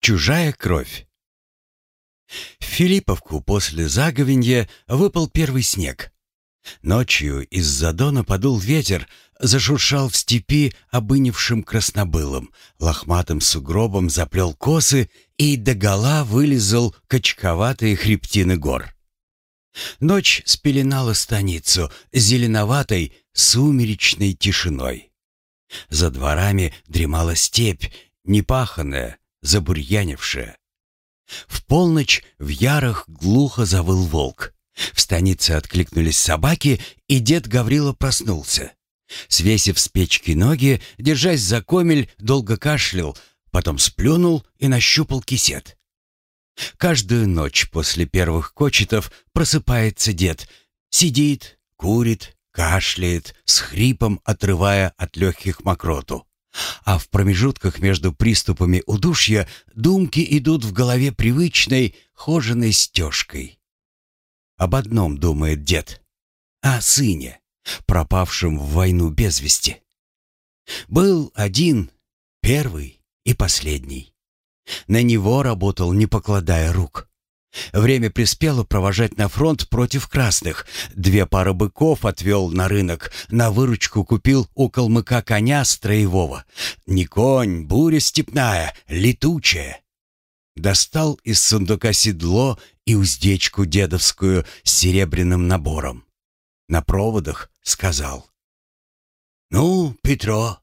Чужая кровь. В Филипповку после заговенья выпал первый снег. Ночью из-за дона подул ветер, зашуршал в степи обынившим краснобылом, лохматым сугробом заплел косы и догола вылезал качковатые хребтины гор. Ночь спеленала станицу зеленоватой, сумеречной тишиной. За дворами дремала степь, непаханная, забурьянившая. В полночь в ярах глухо завыл волк. В станице откликнулись собаки, и дед Гаврила проснулся. Свесив с печки ноги, держась за комель, долго кашлял, потом сплюнул и нащупал кисет. Каждую ночь после первых кочетов просыпается дед, сидит, курит, кашляет, с хрипом отрывая от легких мокроту. А в промежутках между приступами удушья думки идут в голове привычной, хоженой стежкой. Об одном думает дед. О сыне, пропавшем в войну без вести. Был один, первый и последний. На него работал, не покладая рук. Время приспело провожать на фронт против красных. Две пары быков отвел на рынок. На выручку купил у калмыка коня строевого. Не конь, буря степная, летучая. Достал из сундука седло и уздечку дедовскую с серебряным набором. На проводах сказал. «Ну, Петро,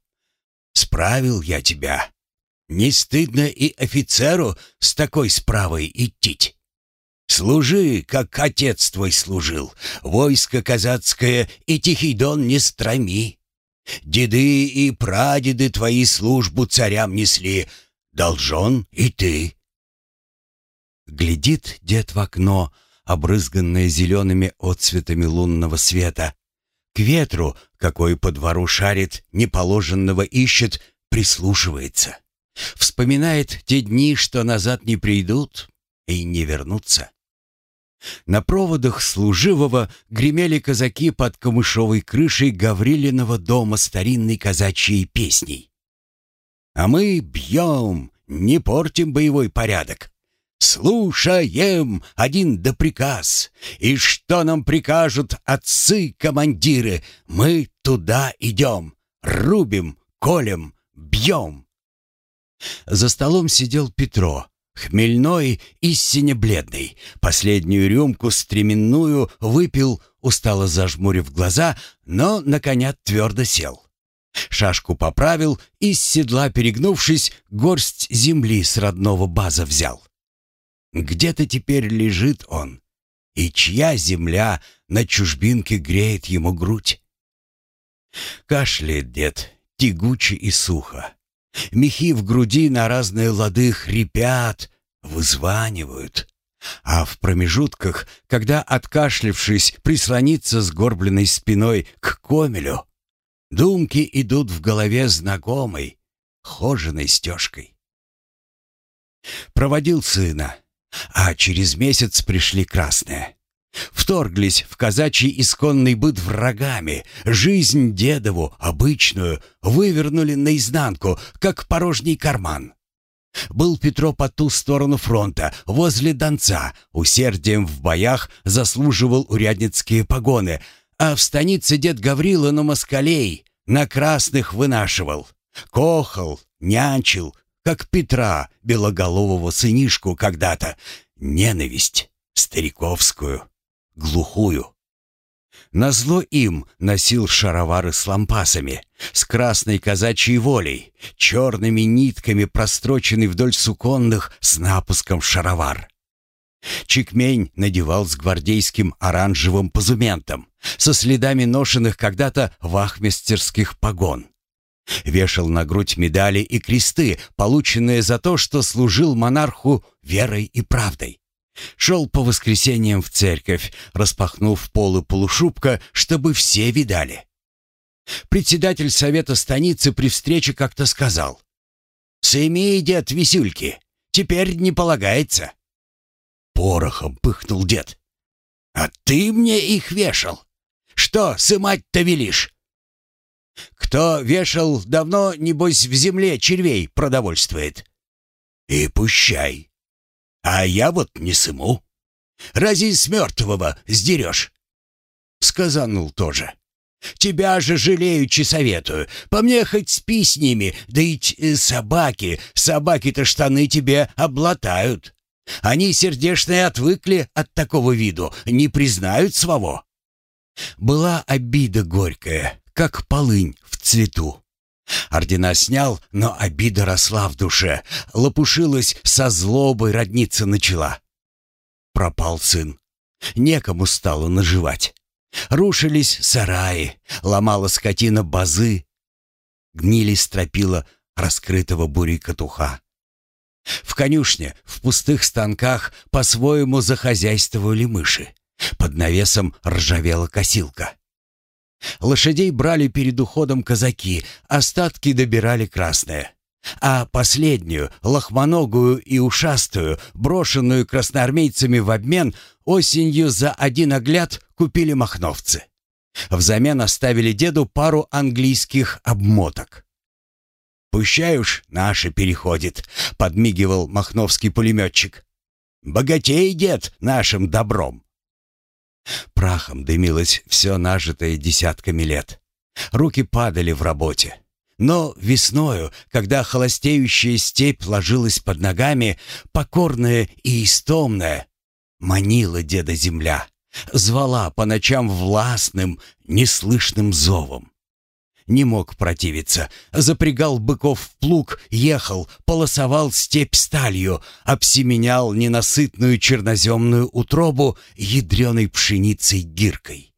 справил я тебя. Не стыдно и офицеру с такой справой идти. Служи, как отец твой служил, войско казацкое и Тихий Дон не страми. Деды и прадеды твои службу царям несли, должен и ты. Глядит дед в окно, обрызганное зелеными отцветами лунного света. К ветру, какой по двору шарит, неположенного ищет, прислушивается. Вспоминает те дни, что назад не придут и не вернутся. На проводах служивого гремели казаки под камышовой крышей Гаврилиного дома старинной казачьей песней. «А мы бьем, не портим боевой порядок. Слушаем один да приказ, и что нам прикажут отцы-командиры, мы туда идем, рубим, колем, бьем». За столом сидел Петро, Хмельной и сине-бледный. Последнюю рюмку стременную выпил, устало зажмурив глаза, но на коня твердо сел. Шашку поправил и с седла перегнувшись, горсть земли с родного база взял. Где-то теперь лежит он, и чья земля на чужбинке греет ему грудь? Кашляет дед, тягуче и сухо. Мехи в груди на разные лады хрипят, вызванивают. А в промежутках, когда, откашлившись, прислониться с горбленной спиной к комелю, думки идут в голове знакомой, хоженой стежкой. Проводил сына, а через месяц пришли красные. Вторглись в казачий исконный быт врагами, жизнь дедову, обычную, вывернули наизнанку, как порожний карман. Был Петро по ту сторону фронта, возле Донца, усердием в боях заслуживал урядницкие погоны, а в станице дед Гаврила на москалей, на красных вынашивал. Кохал, нянчил, как Петра, белоголового сынишку когда-то, ненависть стариковскую глухую. Назло им носил шаровары с лампасами, с красной казачьей волей, черными нитками простроченный вдоль суконных с напуском шаровар. Чекмень надевал с гвардейским оранжевым позументом, со следами ношенных когда-то вахмистерских погон. Вешал на грудь медали и кресты, полученные за то, что служил монарху верой и правдой. Шел по воскресеньям в церковь, распахнув полы полушубка, чтобы все видали. Председатель совета станицы при встрече как-то сказал. «Сымей, дед, висюльки, теперь не полагается». Порохом пыхнул дед. «А ты мне их вешал. Что сымать-то велишь?» «Кто вешал, давно, небось, в земле червей продовольствует». И пущай. А я вот не сыму. Разве с мертвого сдерешь? Сказанул тоже. Тебя же жалеючи советую. По мне хоть спи с ними, да ведь э, собаки, собаки-то штаны тебе облатают. Они сердешные отвыкли от такого виду, не признают своего. Была обида горькая, как полынь в цвету. Ордена снял, но обида росла в душе, лопушилась со злобой, родница начала. Пропал сын. Некому стало наживать. Рушились сараи, ломала скотина базы, гнили стропила раскрытого бурей катуха. В конюшне, в пустых станках по-своему захозяйствовали мыши. Под навесом ржавела косилка. Лошадей брали перед уходом казаки, остатки добирали красные. А последнюю, лохмоногую и ушастую, брошенную красноармейцами в обмен, осенью за один огляд купили махновцы. Взамен оставили деду пару английских обмоток. «Пущай уж наши переходит», — подмигивал махновский пулеметчик. «Богатей, дед, нашим добром». Прахом дымилось все нажитое десятками лет. Руки падали в работе. Но весною, когда холостеющая степь ложилась под ногами, покорная и истомная, манила деда земля, звала по ночам властным, неслышным зовом не мог противиться. Запрягал быков в плуг, ехал, полосовал степь сталью, обсеменял ненасытную черноземную утробу ядреной пшеницей гиркой.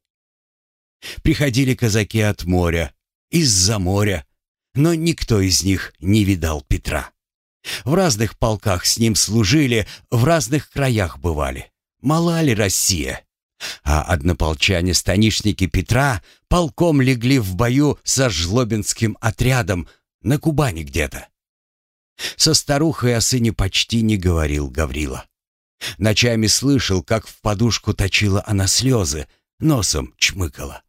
Приходили казаки от моря, из-за моря, но никто из них не видал Петра. В разных полках с ним служили, в разных краях бывали. Мала ли Россия? А однополчане-станишники Петра полком легли в бою со жлобинским отрядом на Кубани где-то. Со старухой о сыне почти не говорил Гаврила. Ночами слышал, как в подушку точила она слезы, носом чмыкала.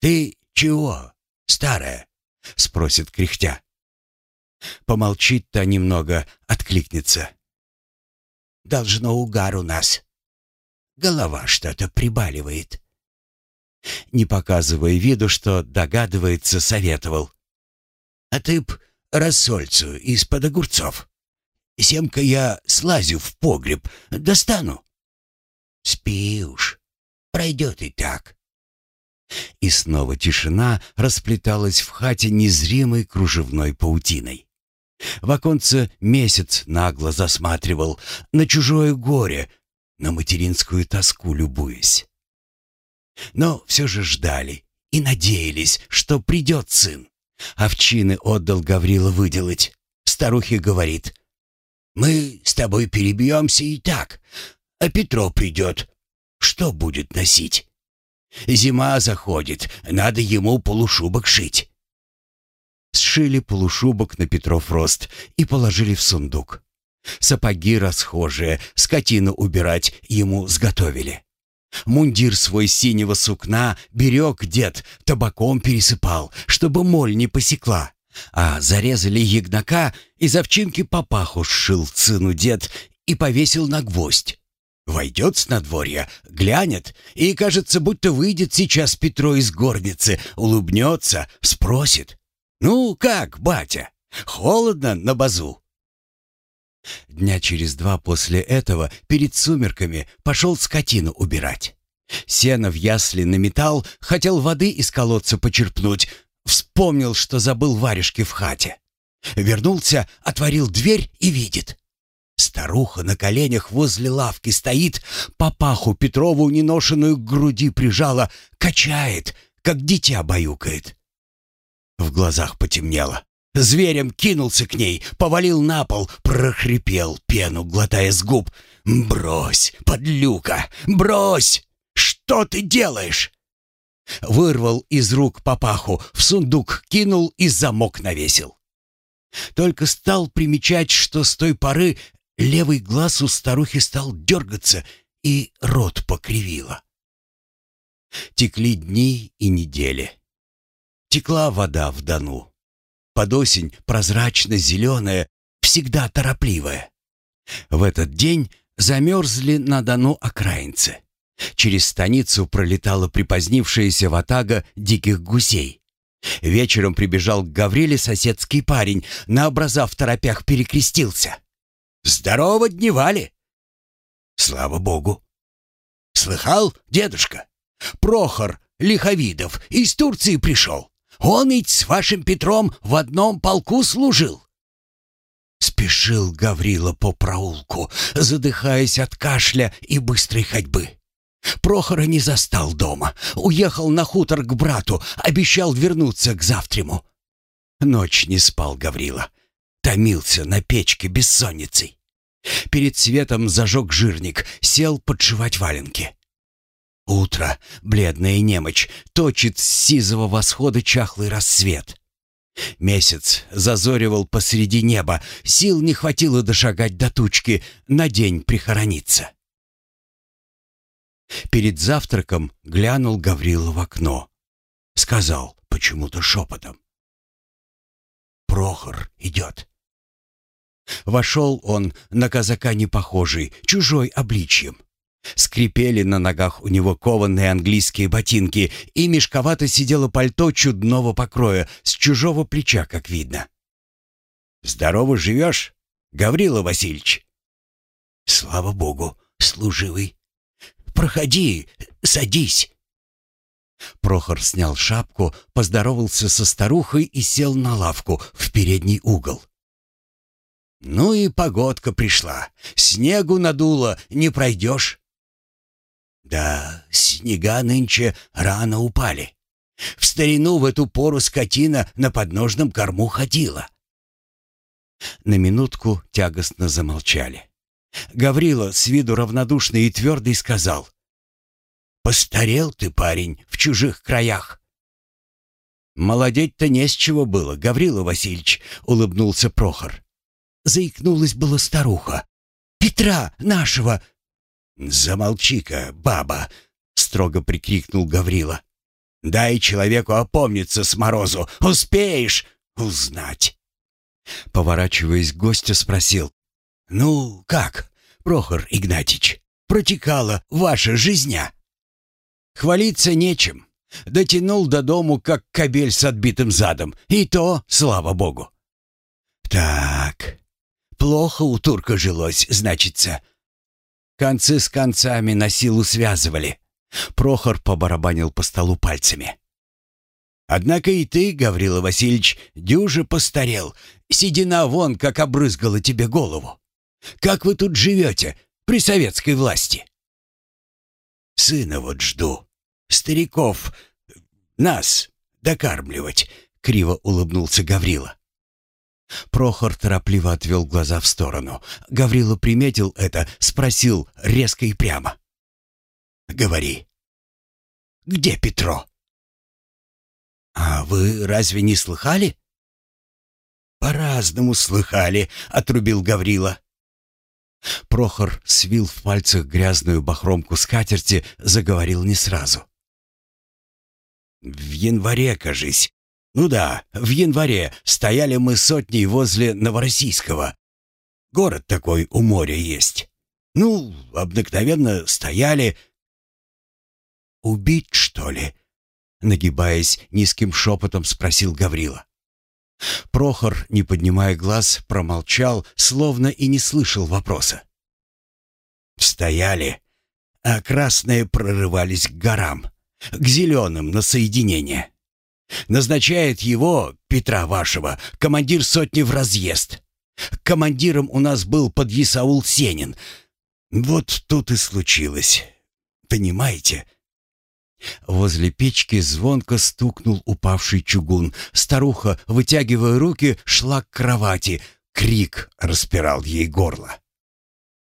«Ты чего, старая?» — спросит кряхтя. Помолчит-то немного, откликнется. «Должно угар у нас. Голова что-то прибаливает. Не показывая виду, что догадывается, советовал. А ты б рассольцу из-под огурцов. Семка я слазю в погреб, достану. Спи уж, пройдет и так. И снова тишина расплеталась в хате незримой кружевной паутиной. В оконце месяц нагло засматривал на чужое горе, на материнскую тоску любуясь. Но все же ждали и надеялись, что придет сын. Овчины отдал Гаврила выделать. Старухе говорит, «Мы с тобой перебьемся и так, а Петро придет. Что будет носить? Зима заходит, надо ему полушубок шить». Сшили полушубок на Петров рост и положили в сундук. Сапоги расхожие, скотину убирать ему сготовили. Мундир свой синего сукна берег дед, табаком пересыпал, чтобы моль не посекла. А зарезали ягнака, из овчинки папаху сшил сыну дед и повесил на гвоздь. Войдет с надворья, глянет, и, кажется, будто выйдет сейчас Петро из горницы, улыбнется, спросит. «Ну как, батя, холодно на базу?» Дня через два после этого, перед сумерками, пошел скотину убирать. Сено в ясли наметал, хотел воды из колодца почерпнуть, вспомнил, что забыл варежки в хате. Вернулся, отворил дверь и видит. Старуха на коленях возле лавки стоит, папаху Петрову неношенную к груди прижала, качает, как дитя баюкает. В глазах потемнело. Зверем кинулся к ней, повалил на пол, прохрипел, пену глотая с губ. «Брось, подлюка, брось! Что ты делаешь?» Вырвал из рук папаху, в сундук кинул и замок навесил. Только стал примечать, что с той поры левый глаз у старухи стал дергаться и рот покривило. Текли дни и недели. Текла вода в Дону под осень прозрачно-зеленая, всегда торопливая. В этот день замерзли на Дону окраинцы. Через станицу пролетала припозднившаяся ватага диких гусей. Вечером прибежал к Гавриле соседский парень, на образа в торопях перекрестился. «Здорово дневали!» «Слава богу!» «Слыхал, дедушка? Прохор Лиховидов из Турции пришел. Он ведь с вашим Петром в одном полку служил». Спешил Гаврила по проулку, задыхаясь от кашля и быстрой ходьбы. Прохора не застал дома. Уехал на хутор к брату, обещал вернуться к завтраму. Ночь не спал Гаврила. Томился на печке бессонницей. Перед светом зажег жирник, сел подшивать валенки. Утро, бледная немочь, точит с сизого восхода чахлый рассвет. Месяц зазоривал посреди неба, сил не хватило дошагать до тучки, на день прихорониться. Перед завтраком глянул Гаврила в окно. Сказал почему-то шепотом. «Прохор идет». Вошел он на казака не похожий, чужой обличьем. Скрипели на ногах у него кованные английские ботинки, и мешковато сидело пальто чудного покроя, с чужого плеча, как видно. «Здорово живешь, Гаврила Васильевич?» «Слава богу, служивый. Проходи, садись». Прохор снял шапку, поздоровался со старухой и сел на лавку в передний угол. «Ну и погодка пришла. Снегу надуло, не пройдешь». «Да, снега нынче рано упали. В старину в эту пору скотина на подножном корму ходила». На минутку тягостно замолчали. Гаврила, с виду равнодушный и твердый, сказал. «Постарел ты, парень, в чужих краях». «Молодеть-то не с чего было, Гаврила Васильевич», — улыбнулся Прохор. Заикнулась была старуха. «Петра нашего!» «Замолчи-ка, баба!» — строго прикрикнул Гаврила. «Дай человеку опомниться с морозу. Успеешь узнать!» Поворачиваясь к гостю, спросил. «Ну, как, Прохор Игнатьич, протекала ваша жизня?» «Хвалиться нечем. Дотянул до дому, как кобель с отбитым задом. И то, слава богу». «Так, плохо у турка жилось, значится». Концы с концами на силу связывали. Прохор побарабанил по столу пальцами. «Однако и ты, Гаврила Васильевич, дюже постарел. Седина вон, как обрызгала тебе голову. Как вы тут живете, при советской власти?» «Сына вот жду. Стариков. Нас докармливать», — криво улыбнулся Гаврила. Прохор торопливо отвел глаза в сторону. Гаврила приметил это, спросил резко и прямо. «Говори, где Петро?» «А вы разве не слыхали?» «По-разному слыхали», — отрубил Гаврила. Прохор свил в пальцах грязную бахромку скатерти, заговорил не сразу. «В январе, кажись, ну да, в январе стояли мы сотней возле Новороссийского. Город такой у моря есть. Ну, обыкновенно стояли... «Убить, что ли?» Нагибаясь, низким шепотом спросил Гаврила. Прохор, не поднимая глаз, промолчал, словно и не слышал вопроса. Стояли, а красные прорывались к горам, к зеленым на соединение. Назначает его, Петра вашего, командир сотни в разъезд. Командиром у нас был подъясаул Сенин. Вот тут и случилось. Понимаете? Возле печки звонко стукнул упавший чугун. Старуха, вытягивая руки, шла к кровати. Крик распирал ей горло.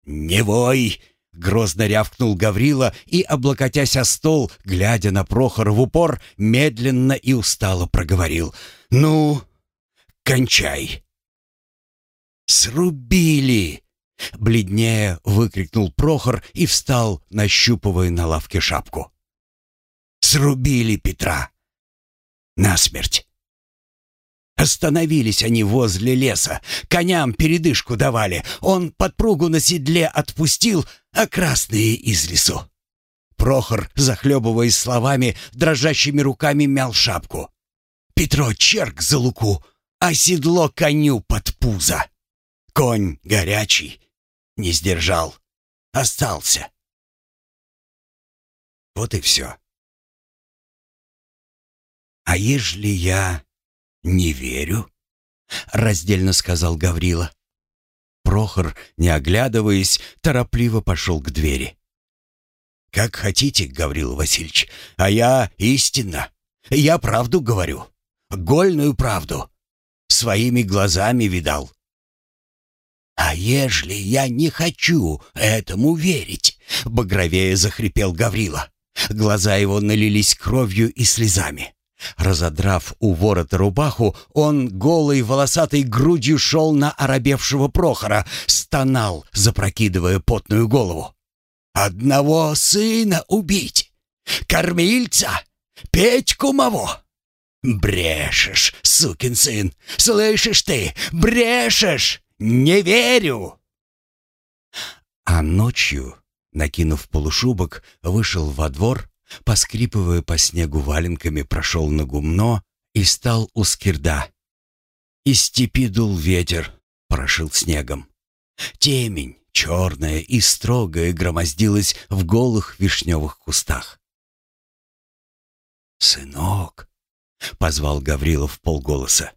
«Не вой!» Грозно рявкнул Гаврила и, облокотясь о стол, глядя на Прохора в упор, медленно и устало проговорил. «Ну, кончай!» «Срубили!» Бледнее выкрикнул Прохор и встал, нащупывая на лавке шапку. «Срубили Петра! Насмерть!» Остановились они возле леса, коням передышку давали. Он подпругу на седле отпустил, а красные из лесу. Прохор, захлебываясь словами, дрожащими руками мял шапку. Петро черк за луку, а седло коню под пузо. Конь горячий, не сдержал, остался. Вот и все. «А ежели я не верю?» — раздельно сказал Гаврила. Прохор, не оглядываясь, торопливо пошел к двери. «Как хотите, Гаврил Васильевич, а я истинно. Я правду говорю. Гольную правду. Своими глазами видал». «А ежели я не хочу этому верить?» — багровее захрипел Гаврила. Глаза его налились кровью и слезами. Разодрав у ворота рубаху, он голой волосатой грудью шел на оробевшего Прохора, стонал, запрокидывая потную голову. «Одного сына убить! Кормильца! Петьку моего!» «Брешешь, сукин сын! Слышишь ты? Брешешь! Не верю!» А ночью, накинув полушубок, вышел во двор поскрипывая по снегу валенками, прошел на гумно и стал у скирда. Из степи дул ветер, прошил снегом. Темень, черная и строгая, громоздилась в голых вишневых кустах. «Сынок!» — позвал Гаврилов полголоса.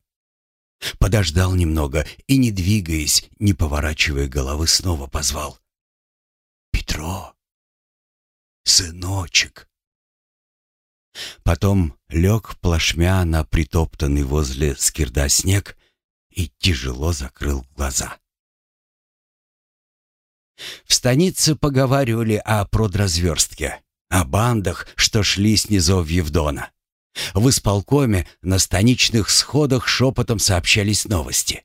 Подождал немного и, не двигаясь, не поворачивая головы, снова позвал. «Петро! Сыночек!» Потом лег плашмя на притоптанный возле скирда снег и тяжело закрыл глаза. В станице поговаривали о продразверстке, о бандах, что шли с низов Евдона. В исполкоме на станичных сходах шепотом сообщались новости.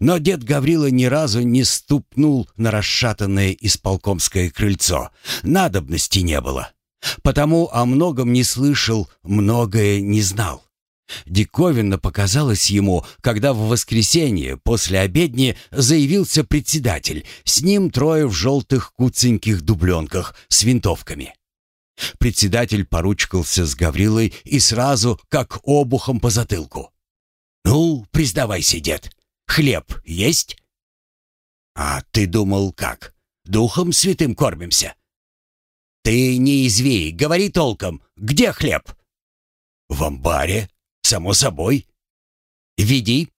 Но дед Гаврила ни разу не ступнул на расшатанное исполкомское крыльцо. Надобности не было. Потому о многом не слышал, многое не знал. Диковинно показалось ему, когда в воскресенье после обедни заявился председатель, с ним трое в желтых куценьких дубленках с винтовками. Председатель поручкался с Гаврилой и сразу, как обухом по затылку. «Ну, признавайся, дед, хлеб есть?» «А ты думал, как? Духом святым кормимся?» «Ты не изви, говори толком. Где хлеб?» «В амбаре, само собой». «Веди».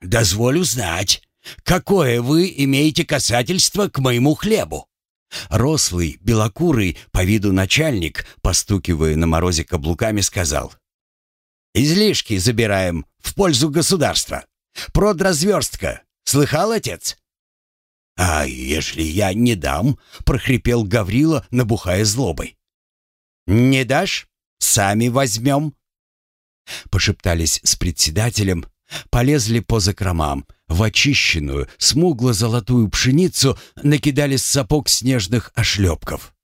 «Дозволю знать, какое вы имеете касательство к моему хлебу?» Рослый, белокурый, по виду начальник, постукивая на морозе каблуками, сказал. «Излишки забираем в пользу государства. Продразверстка. Слыхал, отец?» «А если я не дам?» — прохрипел Гаврила, набухая злобой. «Не дашь? Сами возьмем». Пошептались с председателем, полезли по закромам, в очищенную, смугло-золотую пшеницу накидали с сапог снежных ошлепков.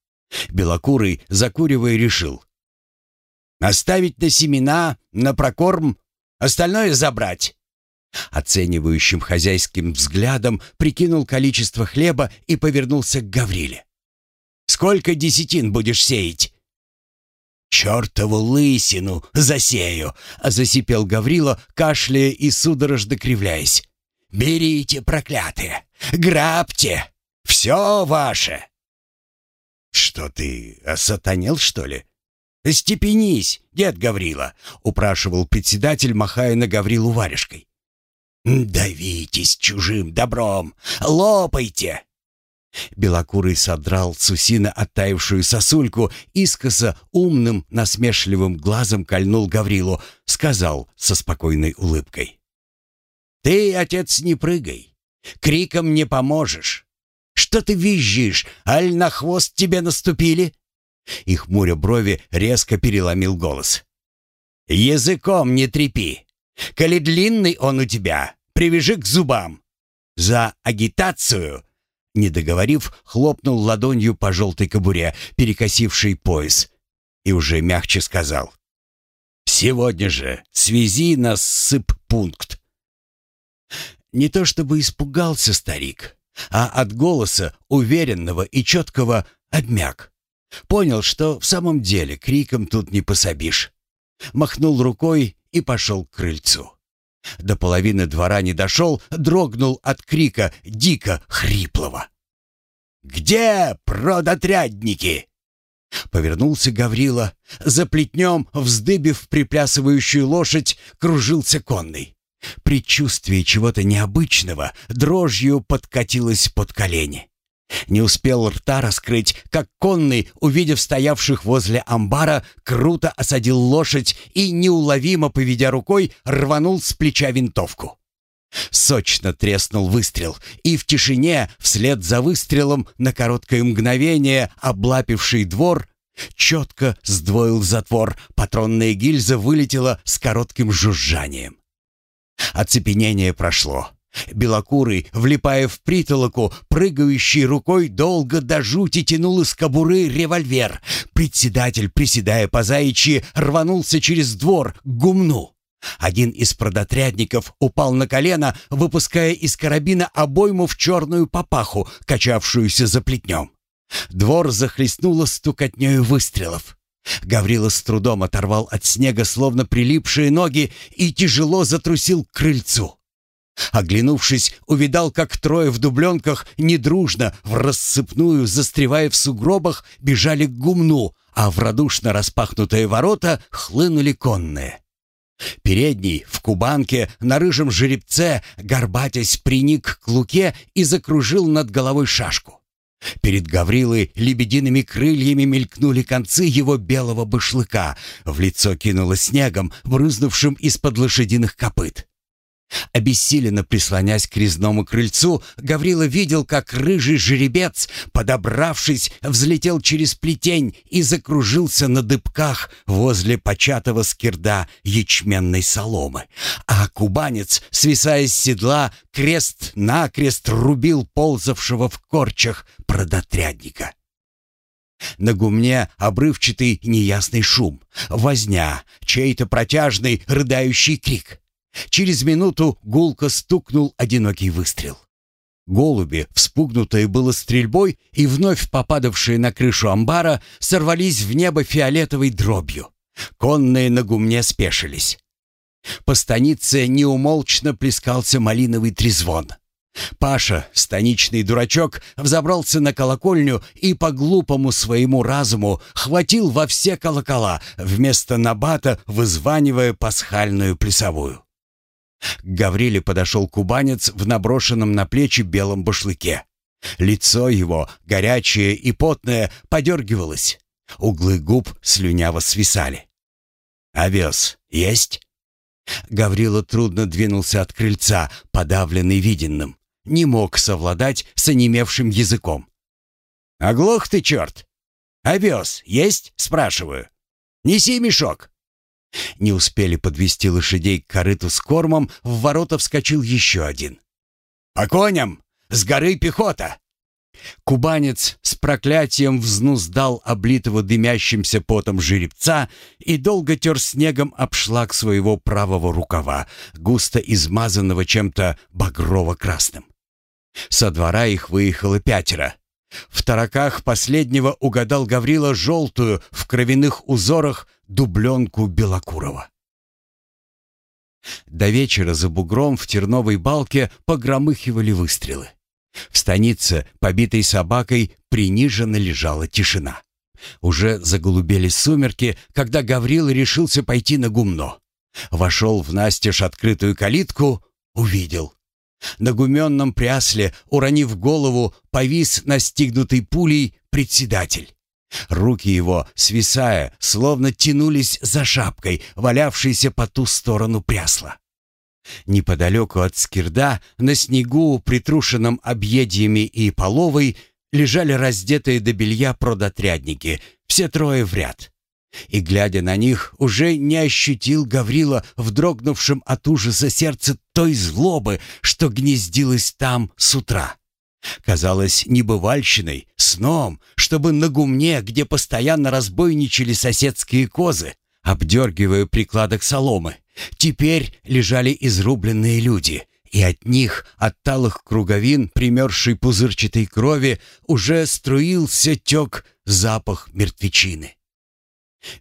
Белокурый, закуривая, решил. «Оставить на семена, на прокорм, остальное забрать». Оценивающим хозяйским взглядом прикинул количество хлеба и повернулся к Гавриле. «Сколько десятин будешь сеять?» «Чертову лысину засею!» — засипел Гаврила, кашляя и судорожно кривляясь. «Берите, проклятые! Грабьте! Все ваше!» «Что ты, осатанел, что ли?» «Степенись, дед Гаврила!» — упрашивал председатель, махая на Гаврилу варежкой. «Давитесь чужим добром! Лопайте!» Белокурый содрал с усина оттаившую сосульку, искоса умным, насмешливым глазом кольнул Гаврилу, сказал со спокойной улыбкой. «Ты, отец, не прыгай, криком не поможешь. Что ты визжишь, аль на хвост тебе наступили?» И хмуря брови резко переломил голос. «Языком не трепи, Коли длинный он у тебя, привяжи к зубам. За агитацию!» Не договорив, хлопнул ладонью по желтой кобуре, перекосившей пояс, и уже мягче сказал. «Сегодня же свези нас сып пункт. Не то чтобы испугался старик, а от голоса, уверенного и четкого, обмяк. Понял, что в самом деле криком тут не пособишь. Махнул рукой и пошел к крыльцу. До половины двора не дошел, дрогнул от крика дико хриплого. «Где продотрядники?» Повернулся Гаврила. За плетнем, вздыбив приплясывающую лошадь, кружился конный. Предчувствие чего-то необычного дрожью подкатилось под колени. Не успел рта раскрыть, как конный, увидев стоявших возле амбара, круто осадил лошадь и, неуловимо поведя рукой, рванул с плеча винтовку. Сочно треснул выстрел, и в тишине, вслед за выстрелом, на короткое мгновение облапивший двор, четко сдвоил затвор, патронная гильза вылетела с коротким жужжанием. Оцепенение прошло. Белокурый, влипая в притолоку, прыгающий рукой долго до жути тянул из кобуры револьвер. Председатель, приседая по заячьи, рванулся через двор к гумну. Один из продотрядников упал на колено, выпуская из карабина обойму в черную папаху, качавшуюся за плетнем. Двор захлестнуло стукотнёю выстрелов. Гаврила с трудом оторвал от снега словно прилипшие ноги и тяжело затрусил к крыльцу. Оглянувшись, увидал, как трое в дубленках недружно, в рассыпную, застревая в сугробах, бежали к гумну, а в радушно распахнутые ворота хлынули конные. Передний, в кубанке, на рыжем жеребце, горбатясь, приник к луке и закружил над головой шашку. Перед Гаврилой лебедиными крыльями мелькнули концы его белого башлыка, в лицо кинуло снегом, брызнувшим из-под лошадиных копыт. Обессиленно прислонясь к резному крыльцу, Гаврила видел, как рыжий жеребец, подобравшись, взлетел через плетень и закружился на дыбках возле початого скирда ячменной соломы. А кубанец, свисая с седла, крест-накрест рубил ползавшего в корчах продотрядника. На гумне обрывчатый неясный шум, возня, чей-то протяжный рыдающий крик. Через минуту гулко стукнул одинокий выстрел. Голуби, вспугнутые было стрельбой и вновь попадавшие на крышу амбара, сорвались в небо фиолетовой дробью. Конные на гумне спешились. По станице неумолчно плескался малиновый трезвон. Паша, станичный дурачок, взобрался на колокольню и по глупому своему разуму хватил во все колокола, вместо набата вызванивая пасхальную плясовую. К Гавриле подошел кубанец в наброшенном на плечи белом башлыке. Лицо его, горячее и потное, подергивалось. Углы губ слюняво свисали. «Овес есть?» Гаврила трудно двинулся от крыльца, подавленный виденным. Не мог совладать с онемевшим языком. «Оглох ты, черт! Овес есть?» — спрашиваю. «Неси мешок!» Не успели подвести лошадей к корыту с кормом, в ворота вскочил еще один. «По коням! С горы пехота!» Кубанец с проклятием взнуздал облитого дымящимся потом жеребца и долго тер снегом обшлаг своего правого рукава, густо измазанного чем-то багрово-красным. Со двора их выехало пятеро. В тараках последнего угадал Гаврила желтую в кровяных узорах дубленку Белокурова. До вечера за бугром в терновой балке погромыхивали выстрелы. В станице, побитой собакой, приниженно лежала тишина. Уже заголубели сумерки, когда Гаврил решился пойти на гумно. Вошел в настежь открытую калитку, увидел. На гуменном прясле, уронив голову, повис настигнутый пулей председатель. Руки его, свисая, словно тянулись за шапкой, валявшейся по ту сторону прясла. Неподалеку от скирда, на снегу, притрушенном объедьями и половой, лежали раздетые до белья продотрядники, все трое в ряд. И, глядя на них, уже не ощутил Гаврила в дрогнувшем от ужаса сердце той злобы, что гнездилась там с утра. Казалось небывальщиной, сном, чтобы на гумне, где постоянно разбойничали соседские козы, обдергивая прикладок соломы, Теперь лежали изрубленные люди, и от них, от талых круговин, примерзшей пузырчатой крови, уже струился тек запах мертвечины.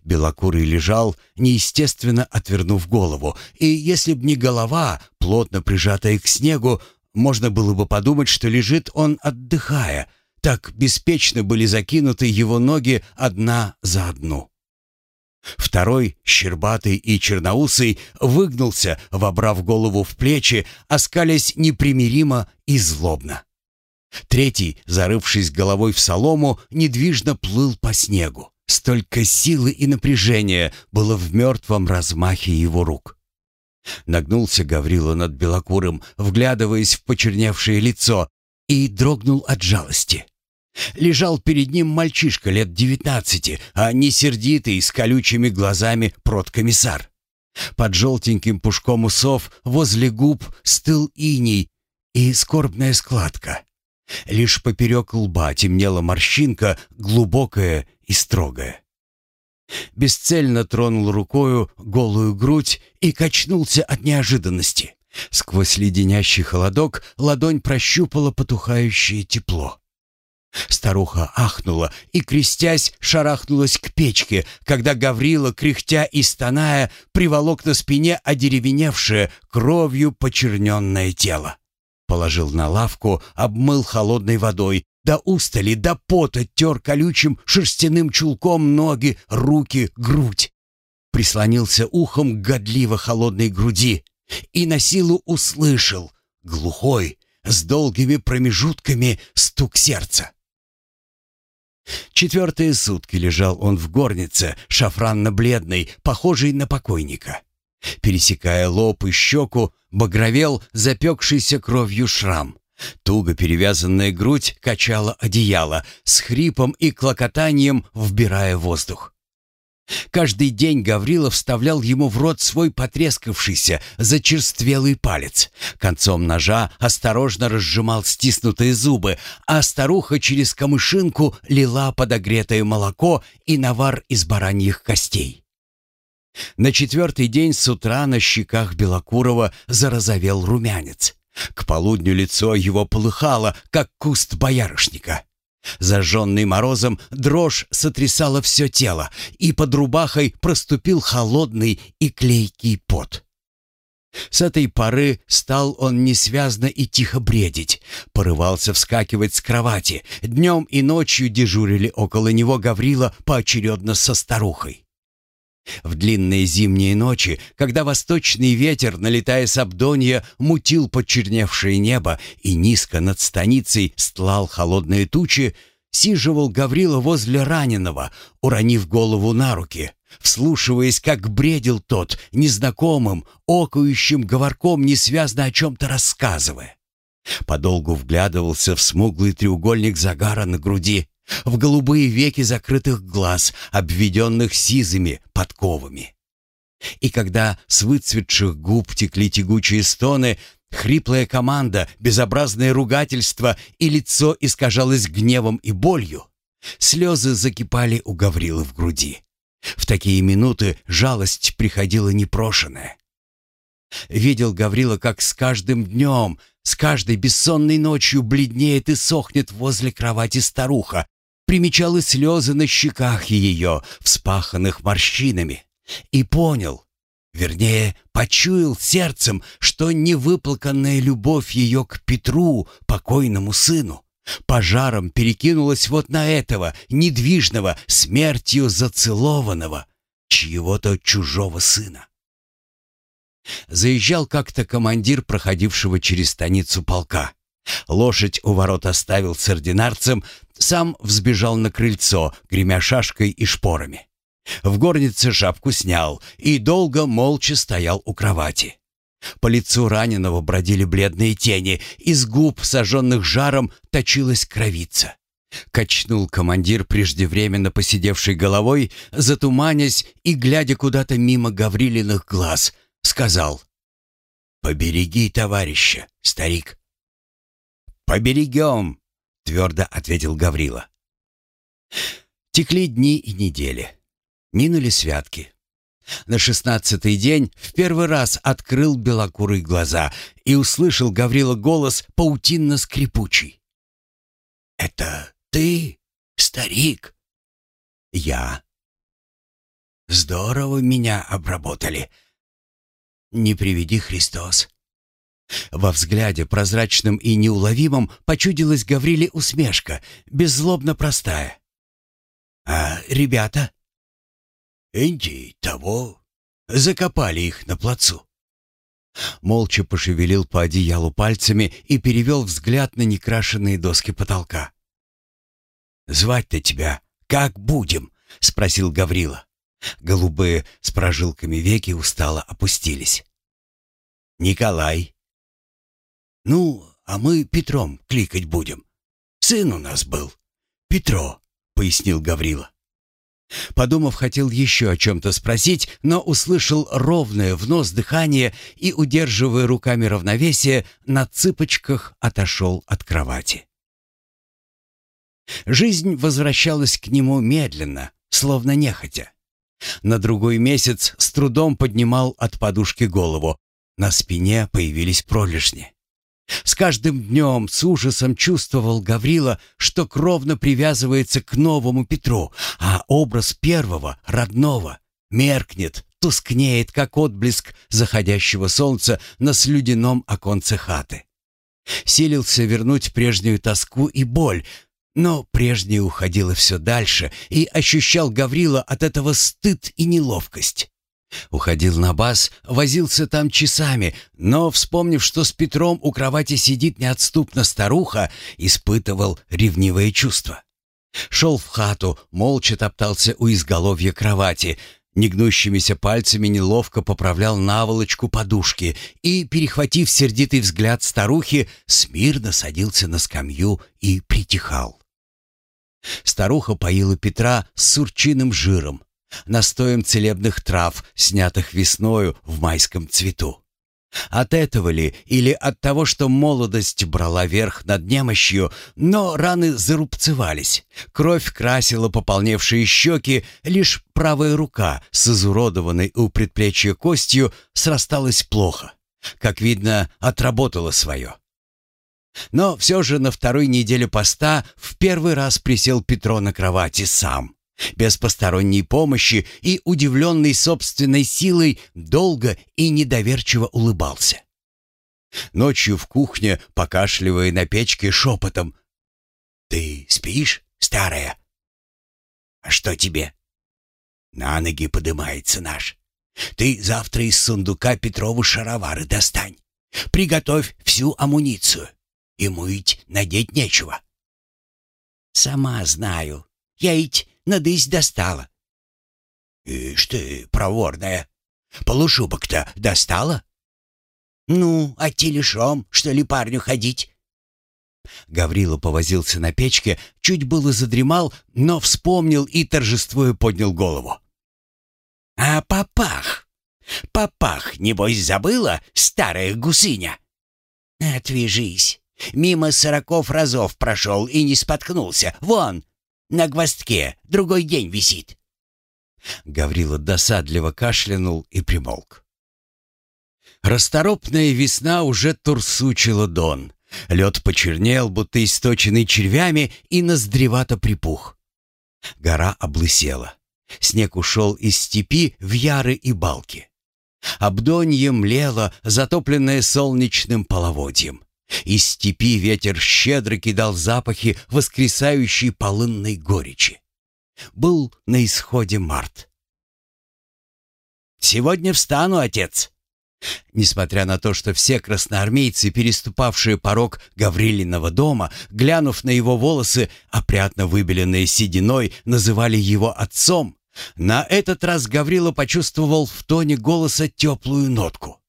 Белокурый лежал, неестественно отвернув голову, и если б не голова, плотно прижатая к снегу, можно было бы подумать, что лежит он отдыхая, так беспечно были закинуты его ноги одна за одну. Второй, щербатый и черноусый, выгнулся, вобрав голову в плечи, оскалясь непримиримо и злобно. Третий, зарывшись головой в солому, недвижно плыл по снегу. Столько силы и напряжения было в мертвом размахе его рук. Нагнулся Гаврила над Белокурым, вглядываясь в почерневшее лицо, и дрогнул от жалости. Лежал перед ним мальчишка лет девятнадцати, а не сердитый, с колючими глазами продкомиссар. Под желтеньким пушком усов возле губ стыл иней и скорбная складка. Лишь поперек лба темнела морщинка, глубокая и строгая. Бесцельно тронул рукою голую грудь и качнулся от неожиданности. Сквозь леденящий холодок ладонь прощупала потухающее тепло. Старуха ахнула и, крестясь, шарахнулась к печке, когда Гаврила, кряхтя и стоная, приволок на спине одеревеневшее, кровью почерненное тело. Положил на лавку, обмыл холодной водой, до устали, до пота тер колючим шерстяным чулком ноги, руки, грудь. Прислонился ухом к годливо холодной груди и на силу услышал, глухой, с долгими промежутками, стук сердца. Четвертые сутки лежал он в горнице, шафранно-бледный, похожий на покойника. Пересекая лоб и щеку, багровел запекшийся кровью шрам. Туго перевязанная грудь качала одеяло, с хрипом и клокотанием вбирая воздух. Каждый день Гаврилов вставлял ему в рот свой потрескавшийся, зачерствелый палец. Концом ножа осторожно разжимал стиснутые зубы, а старуха через камышинку лила подогретое молоко и навар из бараньих костей. На четвертый день с утра на щеках Белокурова зарозовел румянец. К полудню лицо его полыхало, как куст боярышника. Зажженный морозом, дрожь сотрясала все тело, и под рубахой проступил холодный и клейкий пот. С этой поры стал он несвязно и тихо бредить, порывался вскакивать с кровати. Днем и ночью дежурили около него Гаврила поочередно со старухой. В длинные зимние ночи, когда восточный ветер, налетая с Абдонья, мутил почерневшее небо и низко над станицей стлал холодные тучи, сиживал Гаврила возле раненого, уронив голову на руки, вслушиваясь, как бредил тот, незнакомым, окающим говорком, несвязно о чем-то рассказывая. Подолгу вглядывался в смуглый треугольник загара на груди, в голубые веки закрытых глаз, обведенных сизыми подковами. И когда с выцветших губ текли тягучие стоны, хриплая команда, безобразное ругательство и лицо искажалось гневом и болью, слезы закипали у Гаврилы в груди. В такие минуты жалость приходила непрошенная. Видел Гаврила, как с каждым днем, с каждой бессонной ночью бледнеет и сохнет возле кровати старуха, примечал и слезы на щеках ее, вспаханных морщинами, и понял, вернее, почуял сердцем, что невыплаканная любовь ее к Петру, покойному сыну, пожаром перекинулась вот на этого, недвижного, смертью зацелованного, чьего-то чужого сына. Заезжал как-то командир проходившего через станицу полка. Лошадь у ворот оставил с ординарцем, сам взбежал на крыльцо, гремя шашкой и шпорами. В горнице шапку снял и долго молча стоял у кровати. По лицу раненого бродили бледные тени, из губ, сожженных жаром, точилась кровица. Качнул командир преждевременно посидевшей головой, затуманясь и, глядя куда-то мимо Гаврилиных глаз, сказал «Побереги товарища, старик». «Поберегем!» — твердо ответил Гаврила. Текли дни и недели. Минули святки. На шестнадцатый день в первый раз открыл белокурые глаза и услышал Гаврила голос паутинно-скрипучий. «Это ты, старик?» «Я». «Здорово меня обработали. Не приведи Христос». Во взгляде, прозрачным и неуловимым, почудилась Гавриле усмешка, беззлобно простая. «А ребята?» «Энди того. Закопали их на плацу». Молча пошевелил по одеялу пальцами и перевел взгляд на некрашенные доски потолка. «Звать-то тебя как будем?» — спросил Гаврила. Голубые с прожилками веки устало опустились. «Николай». «Ну, а мы Петром кликать будем. Сын у нас был. Петро», — пояснил Гаврила. Подумав, хотел еще о чем-то спросить, но услышал ровное в нос дыхание и, удерживая руками равновесие, на цыпочках отошел от кровати. Жизнь возвращалась к нему медленно, словно нехотя. На другой месяц с трудом поднимал от подушки голову. На спине появились пролежни. С каждым днем с ужасом чувствовал Гаврила, что кровно привязывается к новому Петру, а образ первого, родного, меркнет, тускнеет, как отблеск заходящего солнца на слюдяном оконце хаты. Силился вернуть прежнюю тоску и боль, но прежнее уходило все дальше, и ощущал Гаврила от этого стыд и неловкость. Уходил на бас, возился там часами, но, вспомнив, что с Петром у кровати сидит неотступно старуха, испытывал ревнивое чувство. Шел в хату, молча топтался у изголовья кровати, негнущимися пальцами неловко поправлял наволочку подушки и, перехватив сердитый взгляд старухи, смирно садился на скамью и притихал. Старуха поила Петра с сурчиным жиром, настоем целебных трав, снятых весною в майском цвету. От этого ли или от того, что молодость брала верх над немощью, но раны зарубцевались, кровь красила пополневшие щеки, лишь правая рука с изуродованной у предплечья костью срасталась плохо. Как видно, отработала свое. Но все же на второй неделе поста в первый раз присел Петро на кровати сам без посторонней помощи и, удивленный собственной силой, долго и недоверчиво улыбался. Ночью в кухне, покашливая на печке шепотом. «Ты спишь, старая?» «А что тебе?» «На ноги подымается наш. Ты завтра из сундука Петрову шаровары достань. Приготовь всю амуницию. Ему ведь надеть нечего». «Сама знаю. Я ведь надысь достала. «Ишь ты, проворная! Полушубок-то достала?» «Ну, а телешом, что ли, парню ходить?» Гаврила повозился на печке, чуть было задремал, но вспомнил и торжествуя поднял голову. «А попах! Попах, небось, забыла, старая гусыня?» «Отвяжись! Мимо сороков разов прошел и не споткнулся. Вон, на гвоздке, другой день висит». Гаврила досадливо кашлянул и примолк. Расторопная весна уже турсучила дон. Лед почернел, будто источенный червями, и ноздревато припух. Гора облысела. Снег ушел из степи в яры и балки. Обдонье млело, затопленное солнечным половодьем. Из степи ветер щедро кидал запахи воскресающей полынной горечи. Был на исходе март. «Сегодня встану, отец!» Несмотря на то, что все красноармейцы, переступавшие порог Гаврилиного дома, глянув на его волосы, опрятно выбеленные сединой, называли его отцом, на этот раз Гаврила почувствовал в тоне голоса теплую нотку.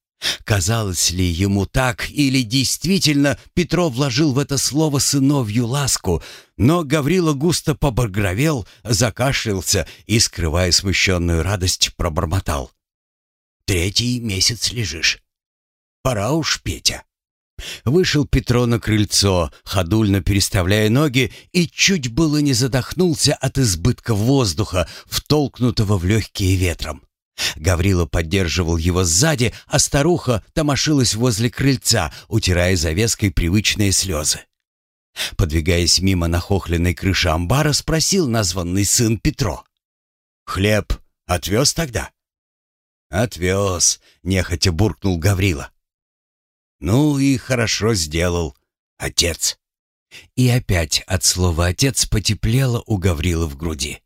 Казалось ли ему так, или действительно Петров вложил в это слово сыновью ласку, но Гаврила густо побагровел, закашлялся и, скрывая смущенную радость, пробормотал. «Третий месяц лежишь. Пора уж, Петя». Вышел Петро на крыльцо, ходульно переставляя ноги, и чуть было не задохнулся от избытка воздуха, втолкнутого в легкие ветром. Гаврила поддерживал его сзади, а старуха томошилась возле крыльца, утирая завеской привычные слезы. Подвигаясь мимо нахохленной крыши амбара, спросил названный сын Петро. «Хлеб отвез тогда?» «Отвез», — нехотя буркнул Гаврила. «Ну и хорошо сделал, отец». И опять от слова «отец» потеплело у Гаврила в груди.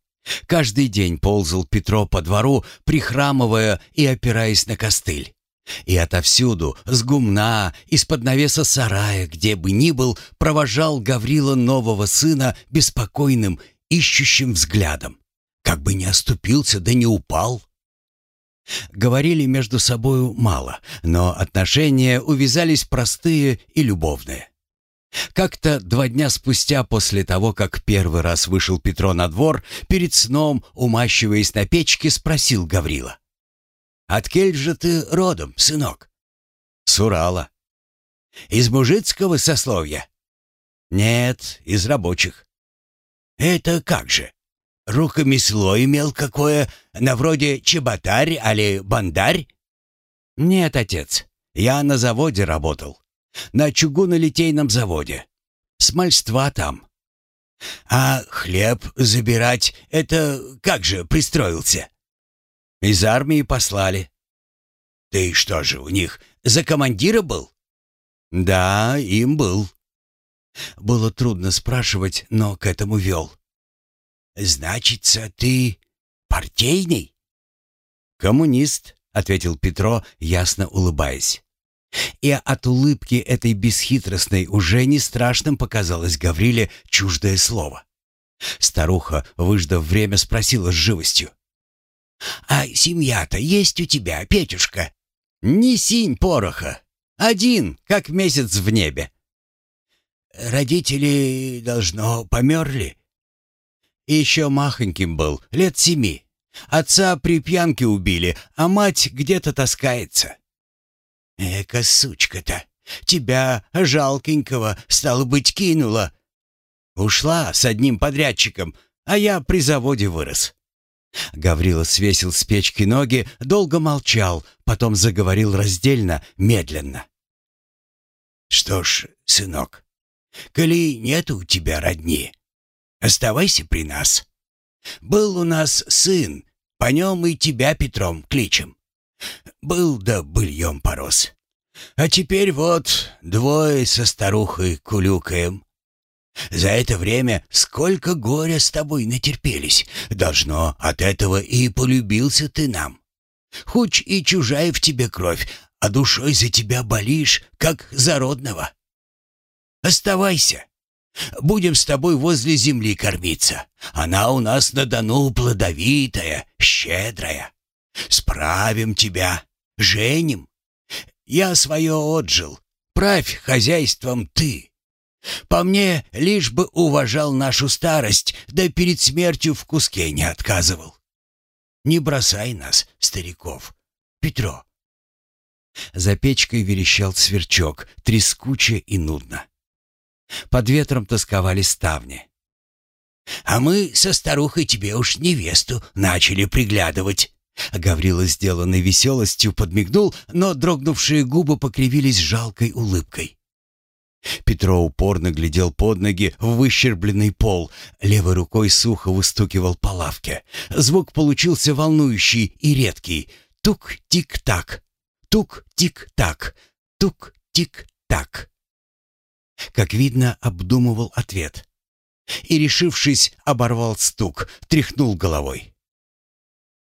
Каждый день ползал Петро по двору, прихрамывая и опираясь на костыль. И отовсюду, с гумна, из-под навеса сарая, где бы ни был, провожал Гаврила нового сына беспокойным, ищущим взглядом. Как бы не оступился, да не упал. Говорили между собою мало, но отношения увязались простые и любовные. Как-то два дня спустя после того, как первый раз вышел Петро на двор, перед сном, умащиваясь на печке, спросил Гаврила. «Откель же ты родом, сынок?» «С Урала». «Из мужицкого сословия?» «Нет, из рабочих». «Это как же? Рукомесло имел какое, на вроде чеботарь али бандарь?» «Нет, отец, я на заводе работал. На чугунолитейном заводе. Смольства там. А хлеб забирать — это как же пристроился? Из армии послали. Ты что же у них, за командира был? Да, им был. Было трудно спрашивать, но к этому вел. Значится, ты партийный? Коммунист, ответил Петро, ясно улыбаясь. И от улыбки этой бесхитростной уже не страшным показалось Гавриле чуждое слово. Старуха, выждав время, спросила с живостью. «А семья-то есть у тебя, Петюшка?» «Не синь пороха. Один, как месяц в небе». «Родители, должно, померли?» «Еще махоньким был, лет семи. Отца при пьянке убили, а мать где-то таскается». «Эка сучка-то! Тебя, жалкенького, стало быть, кинула!» «Ушла с одним подрядчиком, а я при заводе вырос». Гаврила свесил с печки ноги, долго молчал, потом заговорил раздельно, медленно. «Что ж, сынок, коли нет у тебя родни, оставайся при нас. Был у нас сын, по нем и тебя Петром кличем. Был да быльем порос. А теперь вот двое со старухой кулюкаем. За это время сколько горя с тобой натерпелись. Должно, от этого и полюбился ты нам. Хоть и чужая в тебе кровь, а душой за тебя болишь, как за родного. Оставайся. Будем с тобой возле земли кормиться. Она у нас на Дону плодовитая, щедрая. Справим тебя, женим. Я свое отжил, правь хозяйством ты. По мне, лишь бы уважал нашу старость, да перед смертью в куске не отказывал. Не бросай нас, стариков, Петро. За печкой верещал сверчок, трескуче и нудно. Под ветром тосковали ставни. «А мы со старухой тебе уж невесту начали приглядывать», Гаврила, сделанный веселостью, подмигнул, но дрогнувшие губы покривились жалкой улыбкой. Петро упорно глядел под ноги в выщербленный пол, левой рукой сухо выстукивал по лавке. Звук получился волнующий и редкий. Тук-тик-так, тук-тик-так, тук-тик-так. Как видно, обдумывал ответ. И, решившись, оборвал стук, тряхнул головой.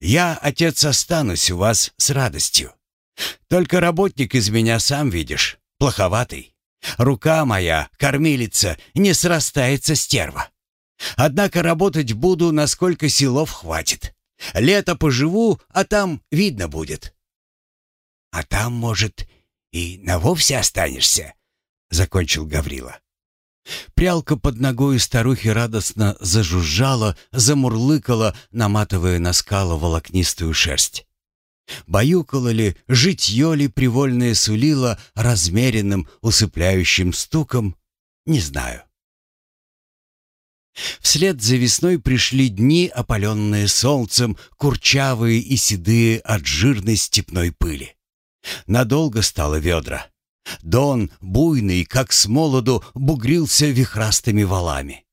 Я, отец, останусь у вас с радостью. Только работник из меня сам видишь, плоховатый. Рука моя, кормилица, не срастается стерва. Однако работать буду, насколько силов хватит. Лето поживу, а там видно будет. А там, может, и навовсе останешься, — закончил Гаврила. Прялка под ногой старухи радостно зажужжала, замурлыкала, наматывая на скалу волокнистую шерсть. Баюкала ли, житье ли привольное сулило размеренным, усыпляющим стуком, не знаю. Вслед за весной пришли дни, опаленные солнцем, курчавые и седые от жирной степной пыли. Надолго стало ведра. Дон, буйный, как с молоду, бугрился вихрастыми валами.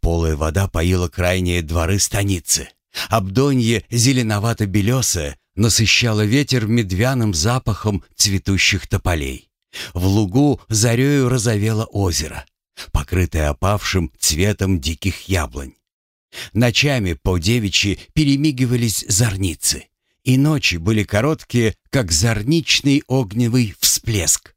Полая вода поила крайние дворы станицы. Обдонье зеленовато-белесое насыщало ветер медвяным запахом цветущих тополей. В лугу зарею разовело озеро, покрытое опавшим цветом диких яблонь. Ночами по девичьи перемигивались зорницы, и ночи были короткие, как зорничный огневый всплеск.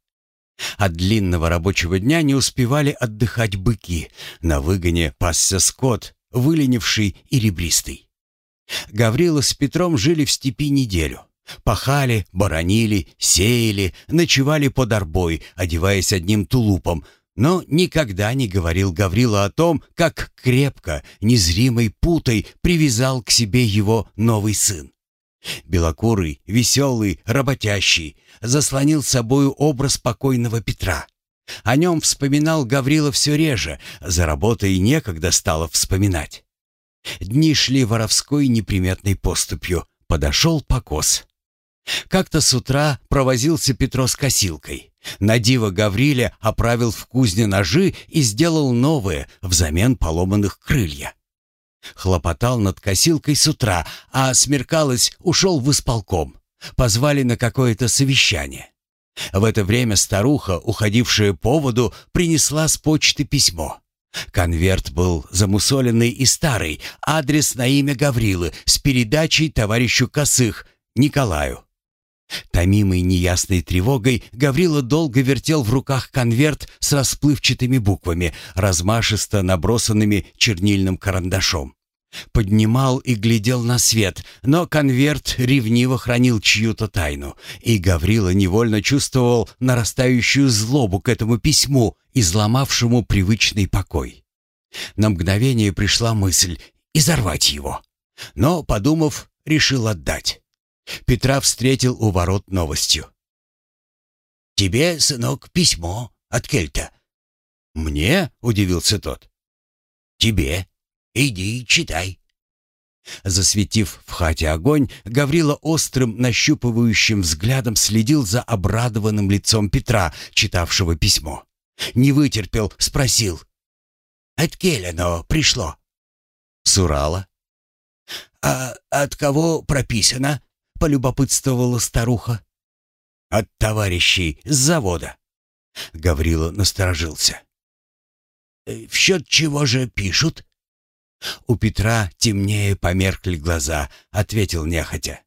От длинного рабочего дня не успевали отдыхать быки, на выгоне пасся скот, выленивший и ребристый. Гаврила с Петром жили в степи неделю. Пахали, боронили, сеяли, ночевали под арбой, одеваясь одним тулупом, но никогда не говорил Гаврила о том, как крепко, незримой путой привязал к себе его новый сын. Белокурый, веселый, работящий, заслонил собою образ покойного Петра. О нем вспоминал Гаврила все реже, за работой некогда стало вспоминать. Дни шли воровской неприметной поступью, подошел покос. Как-то с утра провозился Петро с косилкой. На диво Гавриля оправил в кузне ножи и сделал новые взамен поломанных крылья. Хлопотал над косилкой с утра, а смеркалось, ушел в исполком. Позвали на какое-то совещание. В это время старуха, уходившая по воду, принесла с почты письмо. Конверт был замусоленный и старый, адрес на имя Гаврилы с передачей товарищу Косых, Николаю. Томимый неясной тревогой, Гаврила долго вертел в руках конверт с расплывчатыми буквами, размашисто набросанными чернильным карандашом. Поднимал и глядел на свет, но конверт ревниво хранил чью-то тайну, и Гаврила невольно чувствовал нарастающую злобу к этому письму, изломавшему привычный покой. На мгновение пришла мысль изорвать его, но, подумав, решил отдать. Петра встретил у ворот новостью. «Тебе, сынок, письмо от Кельта». «Мне?» — удивился тот. «Тебе. Иди, читай». Засветив в хате огонь, Гаврила острым, нащупывающим взглядом следил за обрадованным лицом Петра, читавшего письмо. Не вытерпел, спросил. «От оно пришло?» «С Урала». «А от кого прописано?» — полюбопытствовала старуха. «От товарищей с завода». Гаврила насторожился. «Э, «В счет чего же пишут?» У Петра темнее померкли глаза, ответил нехотя.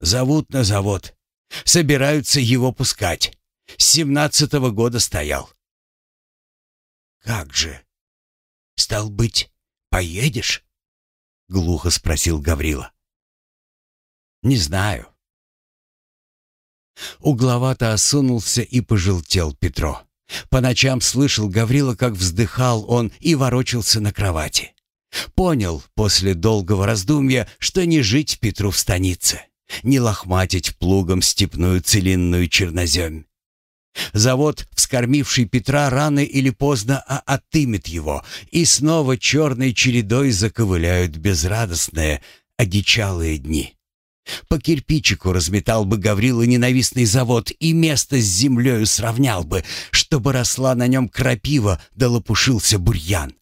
«Зовут на завод. Собираются его пускать. С семнадцатого года стоял». «Как же? Стал быть, поедешь?» — глухо спросил Гаврила. Не знаю. Угловато осунулся и пожелтел Петро. По ночам слышал Гаврила, как вздыхал он и ворочался на кровати. Понял после долгого раздумья, что не жить Петру в станице, не лохматить плугом степную целинную черноземь. Завод, вскормивший Петра, рано или поздно а отымет его, и снова черной чередой заковыляют безрадостные, одичалые дни. По кирпичику разметал бы Гаврила ненавистный завод и место с землею сравнял бы, чтобы росла на нем крапива да лопушился бурьян.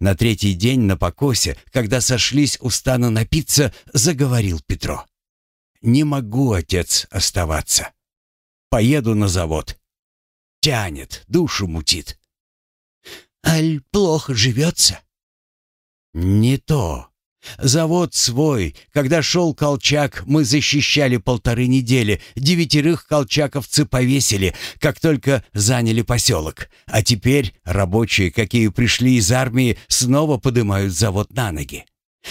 На третий день на покосе, когда сошлись у напиться, заговорил Петро. «Не могу, отец, оставаться. Поеду на завод. Тянет, душу мутит». «Аль плохо живется?» «Не то. Завод свой. Когда шел Колчак, мы защищали полторы недели. Девятерых колчаковцы повесили, как только заняли поселок. А теперь рабочие, какие пришли из армии, снова поднимают завод на ноги.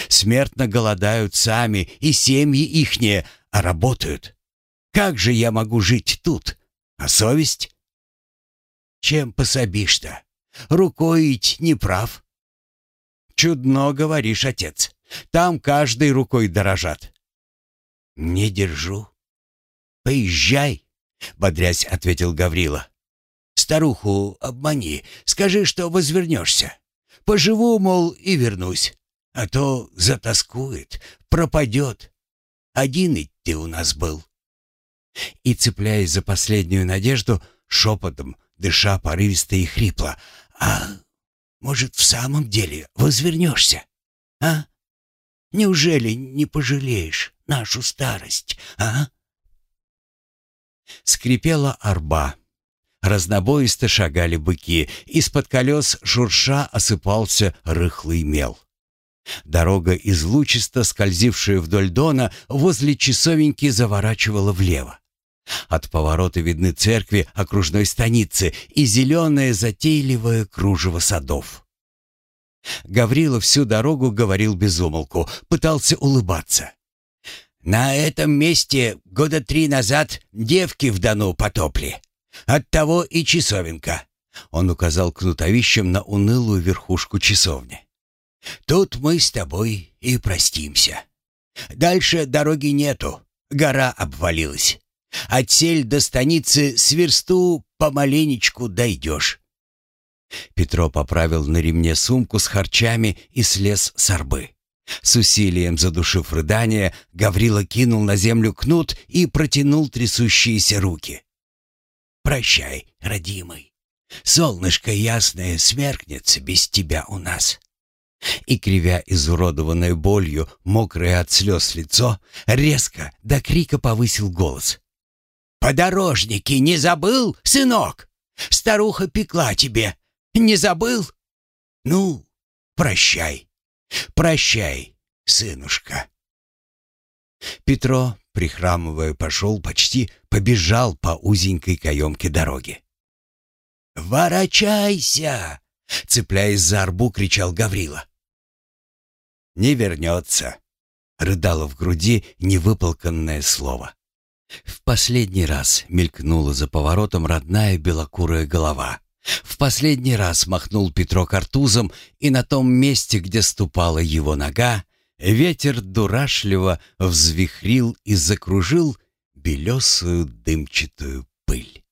Смертно голодают сами, и семьи ихние, а работают. Как же я могу жить тут? А совесть? Чем пособишь-то? Рукой ить не прав. Чудно говоришь, отец. Там каждой рукой дорожат. Не держу. Поезжай, бодрясь ответил Гаврила. Старуху обмани, скажи, что возвернешься. Поживу, мол, и вернусь. А то затаскует, пропадет. Один ты у нас был». И, цепляясь за последнюю надежду, шепотом, дыша порывисто и хрипло, «А может, в самом деле возвернешься? А? Неужели не пожалеешь нашу старость, а?» Скрипела арба. Разнобоисто шагали быки, из-под колес шурша осыпался рыхлый мел. Дорога из лучисто скользившая вдоль дона, возле часовеньки заворачивала влево. От поворота видны церкви окружной станицы и зеленое затейливое кружево садов. Гаврила всю дорогу говорил без умолку, пытался улыбаться. «На этом месте года три назад девки в Дону потопли. Оттого и часовенка». Он указал кнутовищем на унылую верхушку часовни. «Тут мы с тобой и простимся. Дальше дороги нету, гора обвалилась. От сель до станицы с версту помаленечку дойдешь». Петро поправил на ремне сумку с харчами и слез с арбы. С усилием задушив рыдание, Гаврила кинул на землю кнут и протянул трясущиеся руки. «Прощай, родимый. Солнышко ясное смеркнется без тебя у нас». И, кривя изуродованной болью, мокрое от слез лицо, резко до крика повысил голос. «Подорожники не забыл, сынок? Старуха пекла тебе. Не забыл? Ну, прощай, прощай, сынушка». Петро, прихрамывая, пошел, почти побежал по узенькой каемке дороги. «Ворочайся!» — цепляясь за арбу, кричал Гаврила. «Не вернется», — рыдало в груди невыполканное слово. В последний раз мелькнула за поворотом родная белокурая голова. В последний раз махнул Петро картузом, и на том месте, где ступала его нога, ветер дурашливо взвихрил и закружил белесую дымчатую пыль.